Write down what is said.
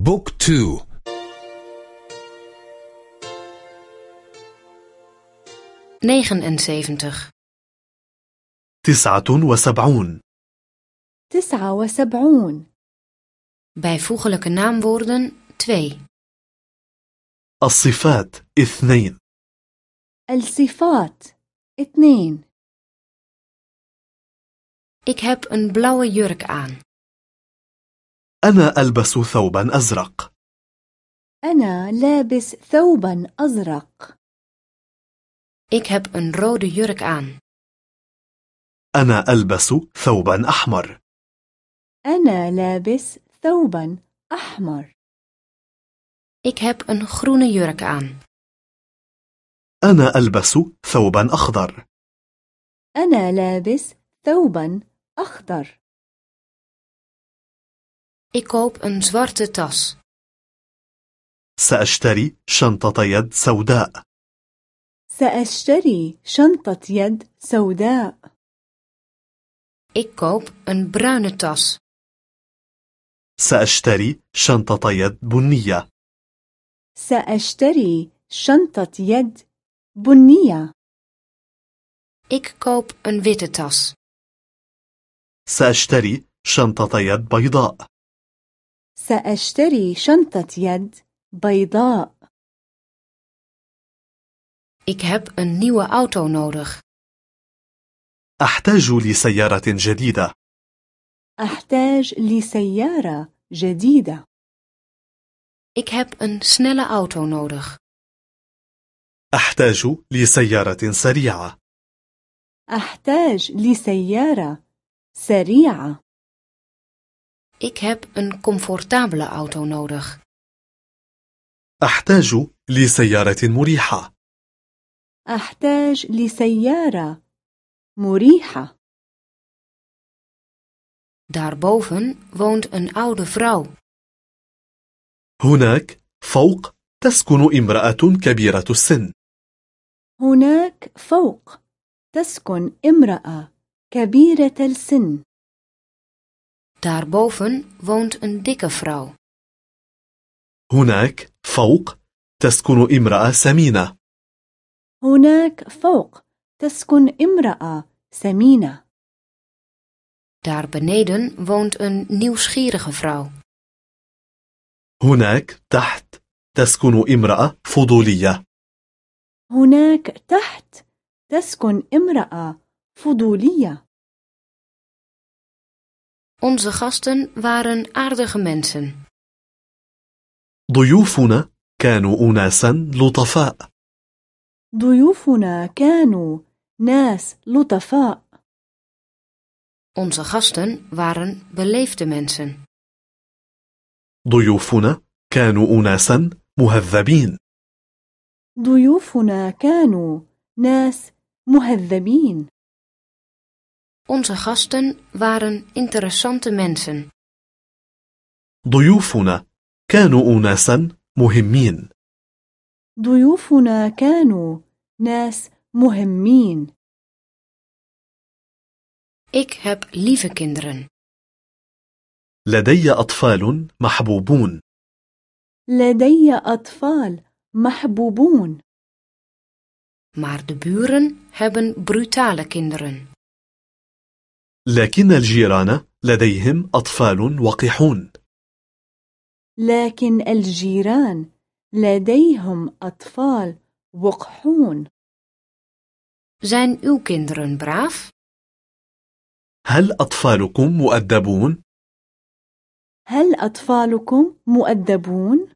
بوك تو negenenzeventig تسعة وسبعون تسعة وسبعون bijvoeglijke naamwoorden 2 الصفات اثنين الصفات اثنين Ik heb een blauwe jurk aan. أنا ألبس ثوبا أزرق. أنا لابس ثوبا أزرق. Ik heb een rode jurk aan. أنا ألبس ثوبا أحمر. أنا لابس ثوبا أحمر. Ik heb een groene jurk aan. أنا ألبس ثوبا أخضر. أنا لابس ثوبا أخضر. Ik koop een zwarte tas. سأشتري شنطة يد سوداء سأشتري شنطة يد سوداء Ik koop een bruine tas. سأشتري شنطة يد بنية سأشتري شنطة يد بنية Ik koop een witte tas. سأشتري شنطة يد بيضاء سأشتري شنطة يد بيضاء. Ik heb een nieuwe auto nodig. أحتاج لسيارة جديدة. أحتاج لسيارة جديدة. Ik heb een snelle auto nodig. أحتاج لسيارة سريعة. أحتاج لسيارة سريعة. Ik heb een comfortabele auto nodig. أحتاج لسيارة مريحة أحتاج لسيارة مريحة Daarboven woont een oude vrouw. هناك فوق تسكن امرأة كبيرة السن هناك فوق تسكن امرأة كبيرة السن Daarboven woont een dikke vrouw. هناك فوق تسكن امرأة سمينة هناك فوق تسكن امرأة سمينة Daar beneden woont een nieuwsgierige vrouw. هناك تحت تسكن امرأة فضولية هناك تحت تسكن امرأة فضولية Onze gasten waren aardige mensen. ضيوفنا كانوا أناسا لطفاء ضيوفنا كانوا ناس لطفاء Onze gasten waren beleefde mensen. ضيوفنا كانوا أناسا مهذبين ضيوفنا كانوا ناس مهذبين Onze gasten waren interessante mensen. ضيوفنا كانوا أناسا مهمين ضيوفنا كانوا ناس مهمين Ik heb lieve kinderen. لدي أطفال محبوبون لدي أطفال محبوبون Maar de buren hebben brutale kinderen. لكن الجيران لديهم أطفال وقحون لكن الجيران لديهم أطفال وقحون Zijn uw kinderen braaf? هل أطفالكم مؤدبون؟ هل أطفالكم مؤدبون؟